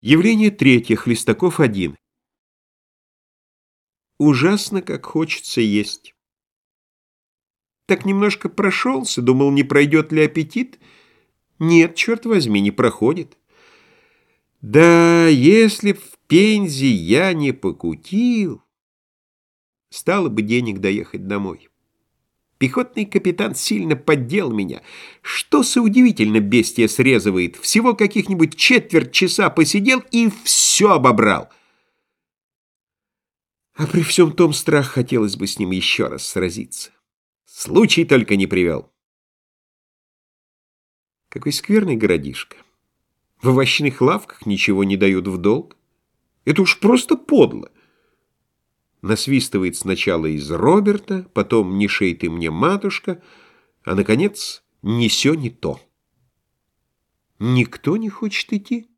Явление третье. Хлестаков один. Ужасно, как хочется есть. Так немножко прошелся, думал, не пройдет ли аппетит. Нет, черт возьми, не проходит. Да, если б в Пензе я не покутил, стало бы денег доехать домой. Пехотный капитан сильно поддел меня. Что со удивительно бестия срезывает. Всего каких-нибудь четверть часа посидел и все обобрал. А при всем том страх хотелось бы с ним еще раз сразиться. Случай только не привел. Какой скверный городишко. В овощных лавках ничего не дают в долг. Это уж просто подло. Насвистывает сначала из Роберта, потом «Не шей ты мне, матушка», а, наконец, «Не сё не то». Никто не хочет идти.